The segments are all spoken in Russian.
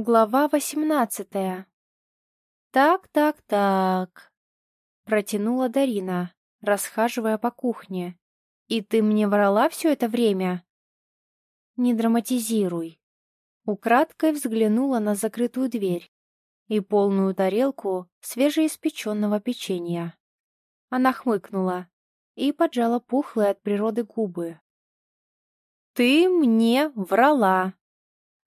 Глава восемнадцатая. «Так, так, так», — протянула Дарина, расхаживая по кухне. «И ты мне врала все это время?» «Не драматизируй». Украдкой взглянула на закрытую дверь и полную тарелку свежеиспеченного печенья. Она хмыкнула и поджала пухлые от природы губы. «Ты мне врала!»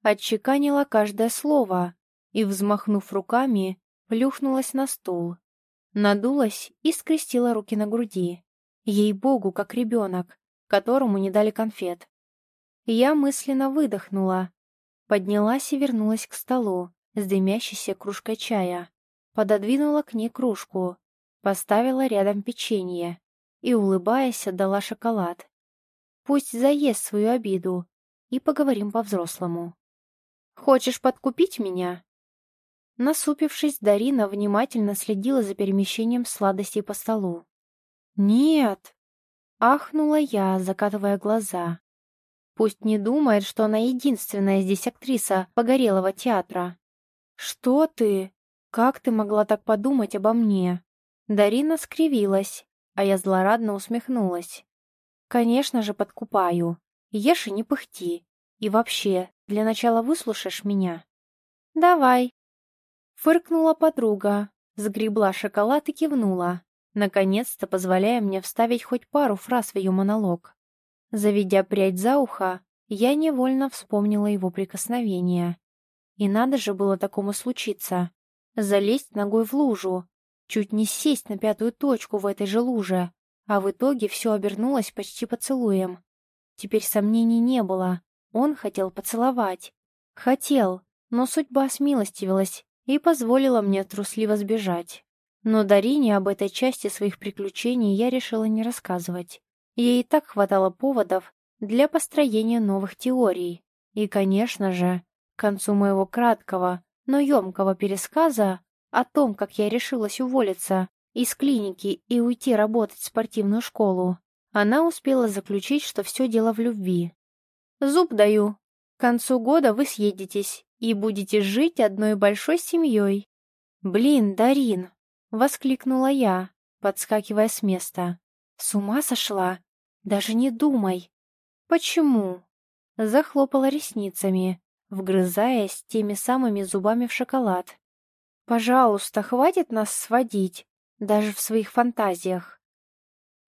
Отчеканила каждое слово и, взмахнув руками, плюхнулась на стул. Надулась и скрестила руки на груди. Ей-богу, как ребенок, которому не дали конфет. Я мысленно выдохнула, поднялась и вернулась к столу с дымящейся кружкой чая, пододвинула к ней кружку, поставила рядом печенье и, улыбаясь, отдала шоколад. Пусть заест свою обиду и поговорим по-взрослому. Хочешь подкупить меня?» Насупившись, Дарина внимательно следила за перемещением сладостей по столу. «Нет!» — ахнула я, закатывая глаза. «Пусть не думает, что она единственная здесь актриса погорелого театра». «Что ты? Как ты могла так подумать обо мне?» Дарина скривилась, а я злорадно усмехнулась. «Конечно же подкупаю. Ешь и не пыхти. И вообще, для начала выслушаешь меня?» «Давай». Фыркнула подруга, сгребла шоколад и кивнула, наконец-то позволяя мне вставить хоть пару фраз в ее монолог. Заведя прядь за ухо, я невольно вспомнила его прикосновение. И надо же было такому случиться. Залезть ногой в лужу, чуть не сесть на пятую точку в этой же луже, а в итоге все обернулось почти поцелуем. Теперь сомнений не было. Он хотел поцеловать. Хотел, но судьба смилостивилась и позволила мне трусливо сбежать. Но Дарине об этой части своих приключений я решила не рассказывать. Ей и так хватало поводов для построения новых теорий. И, конечно же, к концу моего краткого, но емкого пересказа о том, как я решилась уволиться из клиники и уйти работать в спортивную школу, она успела заключить, что все дело в любви. Зуб даю. К концу года вы съедетесь и будете жить одной большой семьей. Блин, Дарин, воскликнула я, подскакивая с места. С ума сошла? Даже не думай. Почему? Захлопала ресницами, вгрызаясь теми самыми зубами в шоколад. Пожалуйста, хватит нас сводить, даже в своих фантазиях.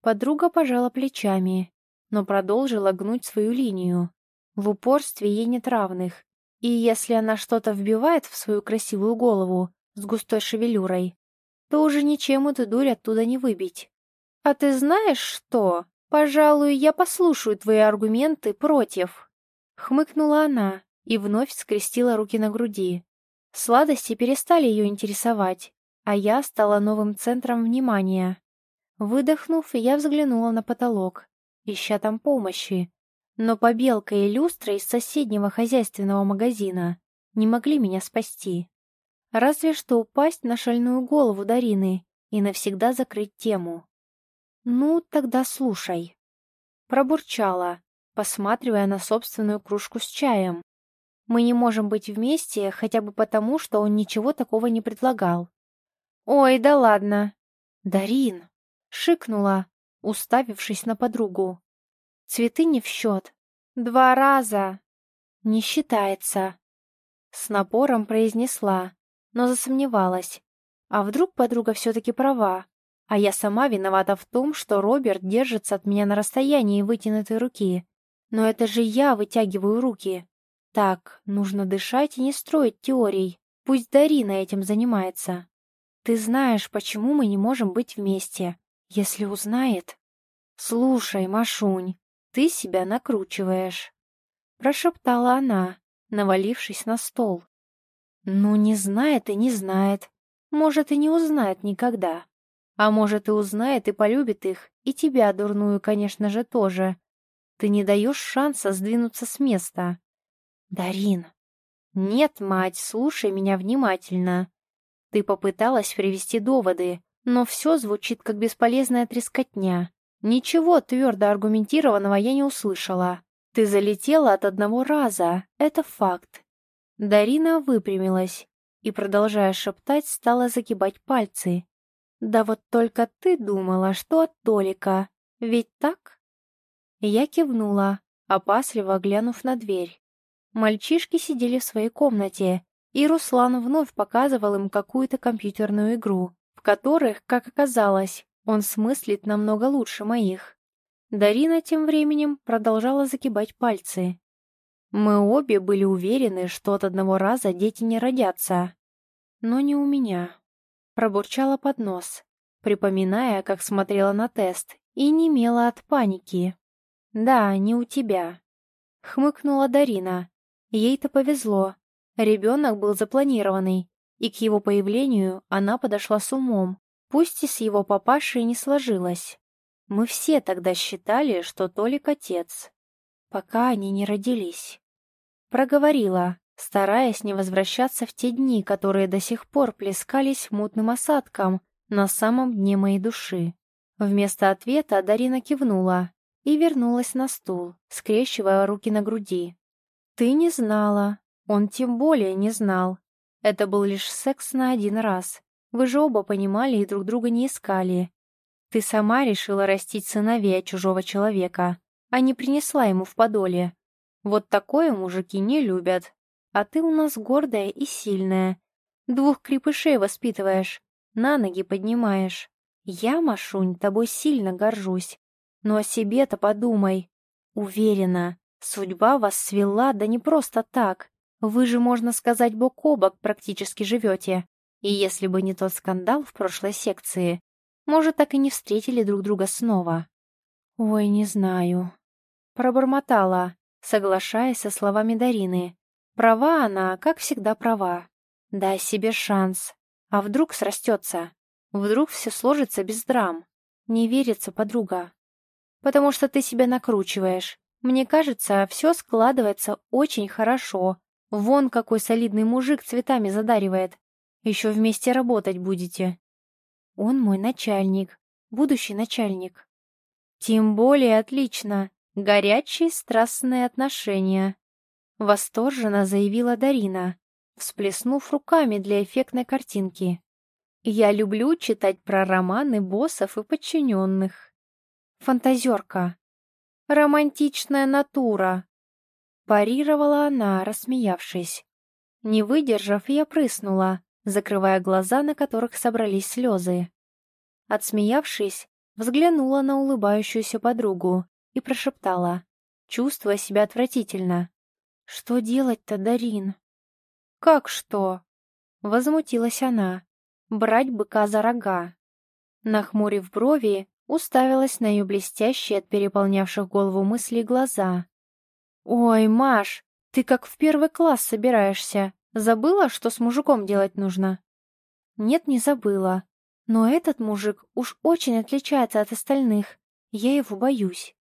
Подруга пожала плечами, но продолжила гнуть свою линию. В упорстве ей нет равных, и если она что-то вбивает в свою красивую голову с густой шевелюрой, то уже ничем эту дурь оттуда не выбить. «А ты знаешь что? Пожалуй, я послушаю твои аргументы против». Хмыкнула она и вновь скрестила руки на груди. Сладости перестали ее интересовать, а я стала новым центром внимания. Выдохнув, я взглянула на потолок, ища там помощи, но побелка и люстра из соседнего хозяйственного магазина не могли меня спасти. Разве что упасть на шальную голову Дарины и навсегда закрыть тему. «Ну, тогда слушай». Пробурчала, посматривая на собственную кружку с чаем. Мы не можем быть вместе хотя бы потому, что он ничего такого не предлагал. «Ой, да ладно!» «Дарин!» — шикнула, уставившись на подругу. Цветы не в счет. Два раза. Не считается. С напором произнесла, но засомневалась. А вдруг подруга все-таки права, а я сама виновата в том, что Роберт держится от меня на расстоянии вытянутой руки. Но это же я вытягиваю руки. Так, нужно дышать и не строить теорий. Пусть Дарина этим занимается. Ты знаешь, почему мы не можем быть вместе. Если узнает... Слушай, Машунь, ты себя накручиваешь», — прошептала она, навалившись на стол. «Ну, не знает и не знает. Может, и не узнает никогда. А может, и узнает и полюбит их, и тебя, дурную, конечно же, тоже. Ты не даешь шанса сдвинуться с места». «Дарин!» «Нет, мать, слушай меня внимательно. Ты попыталась привести доводы, но все звучит как бесполезная трескотня. Ничего твердо аргументированного я не услышала. Ты залетела от одного раза, это факт. Дарина выпрямилась и, продолжая шептать, стала загибать пальцы. «Да вот только ты думала, что от Толика, ведь так?» Я кивнула, опасливо глянув на дверь. Мальчишки сидели в своей комнате, и Руслан вновь показывал им какую-то компьютерную игру, в которых, как оказалось, он смыслит намного лучше моих. Дарина тем временем продолжала загибать пальцы. Мы обе были уверены, что от одного раза дети не родятся. Но не у меня. Пробурчала под нос, припоминая, как смотрела на тест, и немела от паники. «Да, не у тебя», — хмыкнула Дарина. Ей-то повезло. Ребенок был запланированный, и к его появлению она подошла с умом, пусть и с его папашей не сложилось. Мы все тогда считали, что Толик отец, пока они не родились. Проговорила, стараясь не возвращаться в те дни, которые до сих пор плескались мутным осадком на самом дне моей души. Вместо ответа Дарина кивнула и вернулась на стул, скрещивая руки на груди. «Ты не знала. Он тем более не знал. Это был лишь секс на один раз. Вы же оба понимали и друг друга не искали. Ты сама решила растить сыновей чужого человека, а не принесла ему в подоле. Вот такое мужики не любят. А ты у нас гордая и сильная. Двух крепышей воспитываешь, на ноги поднимаешь. Я, Машунь, тобой сильно горжусь. Но о себе-то подумай. Уверена, судьба вас свела, да не просто так. Вы же, можно сказать, бок о бок практически живете. И если бы не тот скандал в прошлой секции, может, так и не встретили друг друга снова. Ой, не знаю. Пробормотала, соглашаясь со словами Дарины. Права она, как всегда права. Дай себе шанс. А вдруг срастется? Вдруг все сложится без драм? Не верится, подруга. Потому что ты себя накручиваешь. Мне кажется, все складывается очень хорошо. Вон какой солидный мужик цветами задаривает. Еще вместе работать будете. Он мой начальник, будущий начальник. Тем более отлично. Горячие страстные отношения. Восторженно заявила Дарина, всплеснув руками для эффектной картинки. Я люблю читать про романы боссов и подчиненных. Фантазерка. Романтичная натура. Парировала она, рассмеявшись. Не выдержав, я прыснула, закрывая глаза, на которых собрались слезы. Отсмеявшись, взглянула на улыбающуюся подругу и прошептала, чувствуя себя отвратительно. «Что делать-то, Дарин?» «Как что?» — возмутилась она. «Брать быка за рога». Нахмурив брови, уставилась на ее блестящие от переполнявших голову мыслей глаза. «Ой, Маш, ты как в первый класс собираешься. Забыла, что с мужиком делать нужно?» «Нет, не забыла. Но этот мужик уж очень отличается от остальных. Я его боюсь».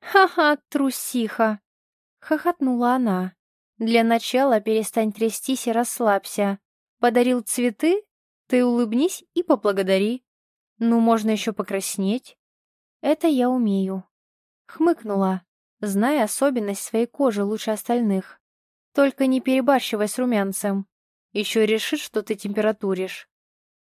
«Ха-ха, трусиха!» — хохотнула она. «Для начала перестань трястись и расслабься. Подарил цветы? Ты улыбнись и поблагодари. Ну, можно еще покраснеть». «Это я умею». Хмыкнула, зная особенность своей кожи лучше остальных. «Только не перебарщивай с румянцем. Еще решит, что ты температуришь».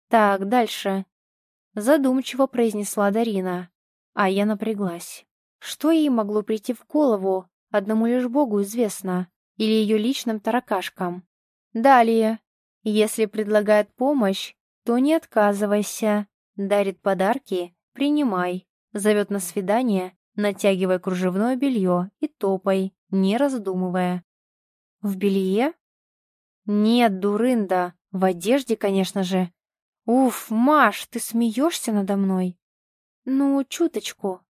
«Так, дальше», — задумчиво произнесла Дарина, а я напряглась. Что ей могло прийти в голову, одному лишь Богу известно, или ее личным таракашкам. Далее. Если предлагает помощь, то не отказывайся. Дарит подарки, принимай. Зовет на свидание, натягивай кружевное белье и топай, не раздумывая. В белье? Нет, дурында, в одежде, конечно же. Уф, Маш, ты смеешься надо мной? Ну, чуточку,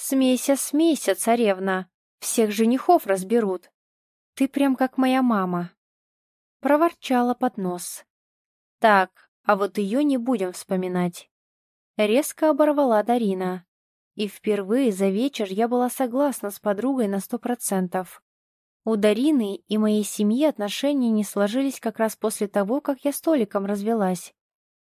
«Смейся, смейся, царевна! Всех женихов разберут! Ты прям как моя мама!» Проворчала под нос. «Так, а вот ее не будем вспоминать!» Резко оборвала Дарина. И впервые за вечер я была согласна с подругой на сто процентов. У Дарины и моей семьи отношения не сложились как раз после того, как я столиком развелась.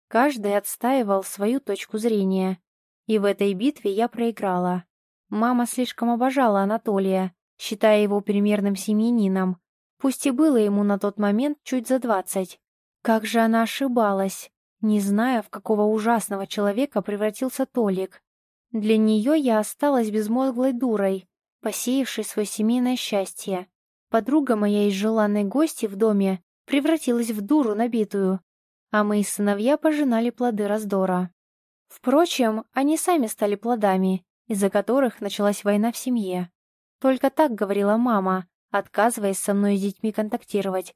Каждый отстаивал свою точку зрения. И в этой битве я проиграла. Мама слишком обожала Анатолия, считая его примерным семьянином, Пусть и было ему на тот момент чуть за двадцать. Как же она ошибалась, не зная, в какого ужасного человека превратился Толик. Для нее я осталась безмозглой дурой, посеявшей свое семейное счастье. Подруга моя из желанной гости в доме превратилась в дуру набитую, а мои сыновья пожинали плоды раздора. Впрочем, они сами стали плодами, из-за которых началась война в семье. Только так говорила мама, отказываясь со мной и детьми контактировать.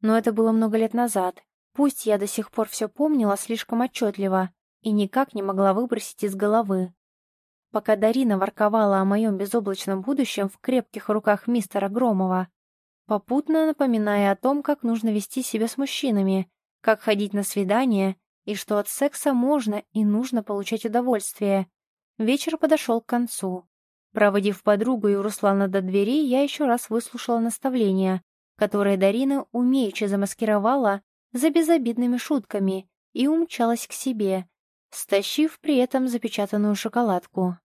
Но это было много лет назад. Пусть я до сих пор все помнила слишком отчетливо и никак не могла выбросить из головы. Пока Дарина ворковала о моем безоблачном будущем в крепких руках мистера Громова, попутно напоминая о том, как нужно вести себя с мужчинами, как ходить на свидания и что от секса можно и нужно получать удовольствие. Вечер подошел к концу. Проводив подругу и Руслана до двери, я еще раз выслушала наставления, которые Дарина умеючи замаскировала за безобидными шутками и умчалась к себе, стащив при этом запечатанную шоколадку.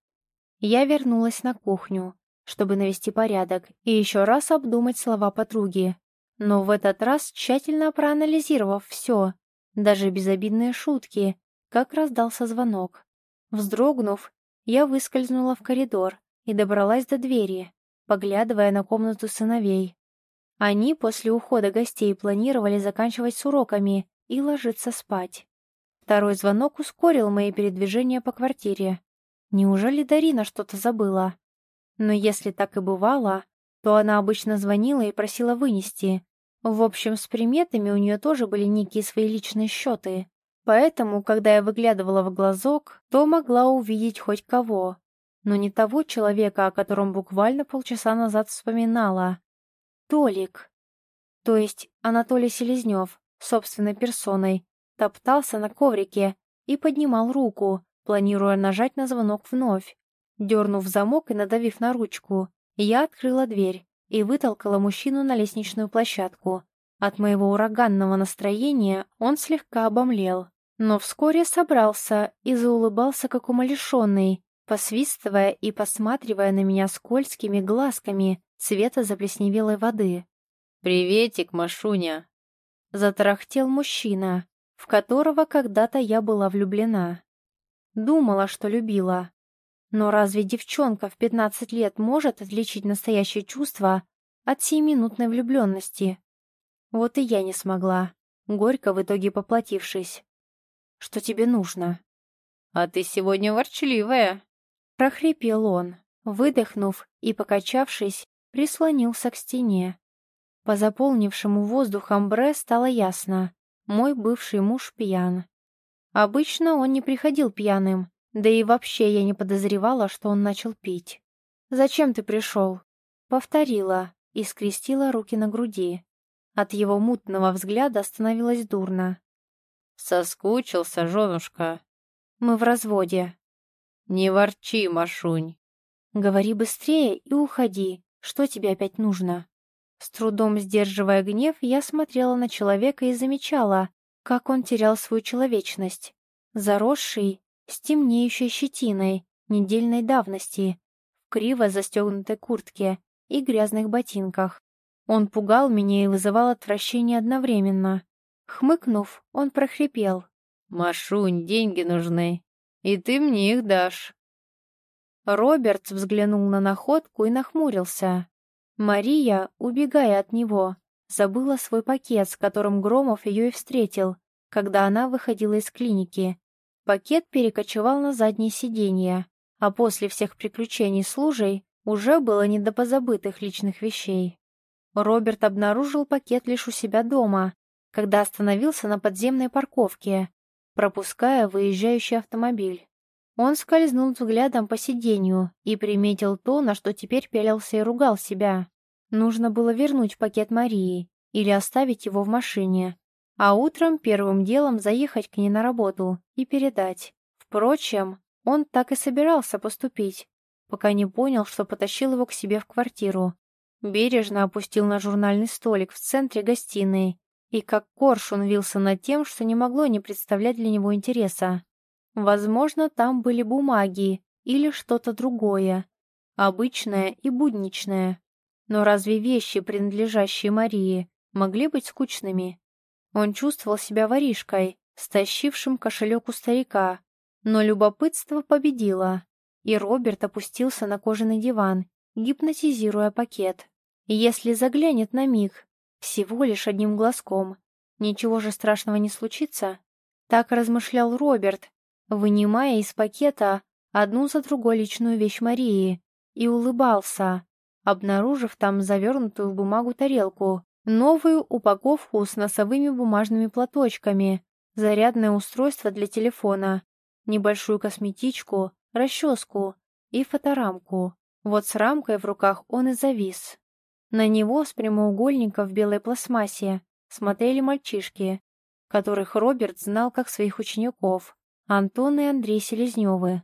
Я вернулась на кухню, чтобы навести порядок и еще раз обдумать слова подруги, но в этот раз тщательно проанализировав все, даже безобидные шутки, как раздался звонок. Вздрогнув, я выскользнула в коридор и добралась до двери, поглядывая на комнату сыновей. Они после ухода гостей планировали заканчивать с уроками и ложиться спать. Второй звонок ускорил мои передвижения по квартире. Неужели Дарина что-то забыла? Но если так и бывало, то она обычно звонила и просила вынести. В общем, с приметами у нее тоже были некие свои личные счеты. Поэтому, когда я выглядывала в глазок, то могла увидеть хоть кого, но не того человека, о котором буквально полчаса назад вспоминала. Толик. То есть Анатолий Селезнев, собственной персоной, топтался на коврике и поднимал руку, планируя нажать на звонок вновь. Дернув замок и надавив на ручку, я открыла дверь и вытолкала мужчину на лестничную площадку. От моего ураганного настроения он слегка обомлел, но вскоре собрался и заулыбался, как умалишенный, посвистывая и посматривая на меня скользкими глазками цвета заплесневелой воды. «Приветик, Машуня!» Затарахтел мужчина, в которого когда-то я была влюблена. Думала, что любила. Но разве девчонка в пятнадцать лет может отличить настоящее чувство от сиюминутной влюбленности? Вот и я не смогла, горько в итоге поплатившись. «Что тебе нужно?» «А ты сегодня ворчливая», — прохрипел он, выдохнув и, покачавшись, прислонился к стене. По заполнившему воздухом бре стало ясно. Мой бывший муж пьян. Обычно он не приходил пьяным, да и вообще я не подозревала, что он начал пить. «Зачем ты пришел?» Повторила и скрестила руки на груди. От его мутного взгляда становилось дурно. «Соскучился, женушка?» «Мы в разводе». «Не ворчи, Машунь». «Говори быстрее и уходи. Что тебе опять нужно?» С трудом сдерживая гнев, я смотрела на человека и замечала, как он терял свою человечность. Заросший, с темнеющей щетиной, недельной давности, в криво застегнутой куртке и грязных ботинках. Он пугал меня и вызывал отвращение одновременно. Хмыкнув, он прохрипел. «Машунь, деньги нужны, и ты мне их дашь». Роберт взглянул на находку и нахмурился. Мария, убегая от него, забыла свой пакет, с которым Громов ее и встретил, когда она выходила из клиники. Пакет перекочевал на заднее сиденье, а после всех приключений с лужей уже было не до позабытых личных вещей. Роберт обнаружил пакет лишь у себя дома, когда остановился на подземной парковке, пропуская выезжающий автомобиль. Он скользнул взглядом по сиденью и приметил то, на что теперь пялился и ругал себя. Нужно было вернуть пакет Марии или оставить его в машине, а утром первым делом заехать к ней на работу и передать. Впрочем, он так и собирался поступить, пока не понял, что потащил его к себе в квартиру. Бережно опустил на журнальный столик в центре гостиной и как коршун вился над тем, что не могло не представлять для него интереса. Возможно, там были бумаги или что-то другое, обычное и будничное. Но разве вещи, принадлежащие Марии, могли быть скучными? Он чувствовал себя воришкой, стащившим кошелек у старика. Но любопытство победило, и Роберт опустился на кожаный диван, гипнотизируя пакет. Если заглянет на миг, всего лишь одним глазком, ничего же страшного не случится. Так размышлял Роберт, вынимая из пакета одну за другой личную вещь Марии, и улыбался, обнаружив там завернутую в бумагу тарелку, новую упаковку с носовыми бумажными платочками, зарядное устройство для телефона, небольшую косметичку, расческу и фоторамку. Вот с рамкой в руках он и завис. На него с прямоугольника в белой пластмассе смотрели мальчишки, которых Роберт знал как своих учеников, Антон и Андрей Селезневы.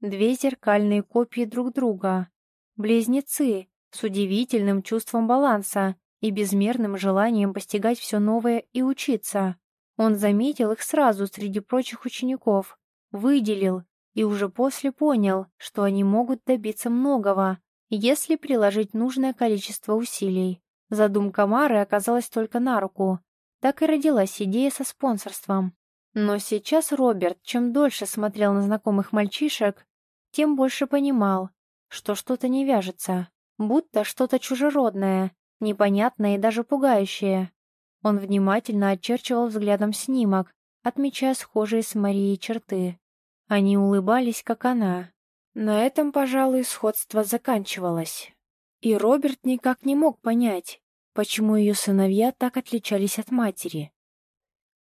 Две зеркальные копии друг друга. Близнецы с удивительным чувством баланса и безмерным желанием постигать все новое и учиться. Он заметил их сразу среди прочих учеников, выделил и уже после понял, что они могут добиться многого, если приложить нужное количество усилий. Задумка Мары оказалась только на руку. Так и родилась идея со спонсорством. Но сейчас Роберт, чем дольше смотрел на знакомых мальчишек, тем больше понимал, что что-то не вяжется, будто что-то чужеродное, непонятное и даже пугающее. Он внимательно очерчивал взглядом снимок, отмечая схожие с Марией черты. Они улыбались, как она. На этом, пожалуй, сходство заканчивалось. И Роберт никак не мог понять, почему ее сыновья так отличались от матери.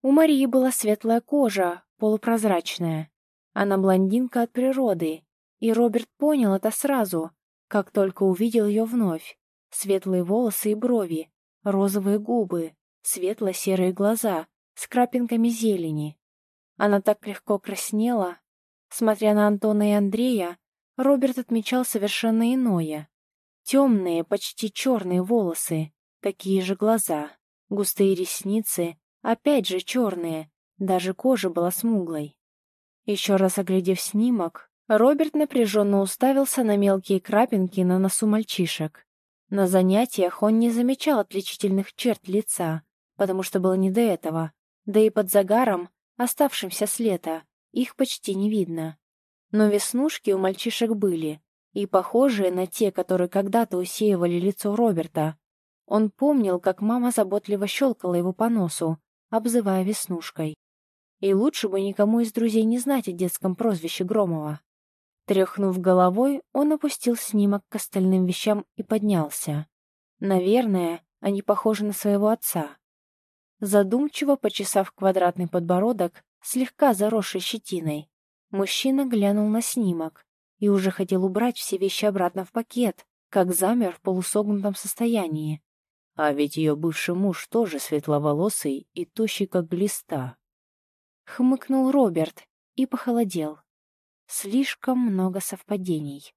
У Марии была светлая кожа, полупрозрачная. Она блондинка от природы, и Роберт понял это сразу, как только увидел ее вновь. Светлые волосы и брови, розовые губы, светло-серые глаза с крапинками зелени. Она так легко краснела. Смотря на Антона и Андрея, Роберт отмечал совершенно иное. Темные, почти черные волосы, такие же глаза, густые ресницы, опять же черные, даже кожа была смуглой. Еще раз оглядев снимок, Роберт напряженно уставился на мелкие крапинки на носу мальчишек. На занятиях он не замечал отличительных черт лица, потому что было не до этого, да и под загаром, оставшимся с лета, их почти не видно. Но веснушки у мальчишек были, и похожие на те, которые когда-то усеивали лицо Роберта. Он помнил, как мама заботливо щелкала его по носу, обзывая веснушкой. И лучше бы никому из друзей не знать о детском прозвище Громова. Тряхнув головой, он опустил снимок к остальным вещам и поднялся. Наверное, они похожи на своего отца. Задумчиво почесав квадратный подбородок, слегка заросший щетиной, мужчина глянул на снимок и уже хотел убрать все вещи обратно в пакет, как замер в полусогнутом состоянии. А ведь ее бывший муж тоже светловолосый и тощий, как глиста. Хмыкнул Роберт и похолодел. Слишком много совпадений.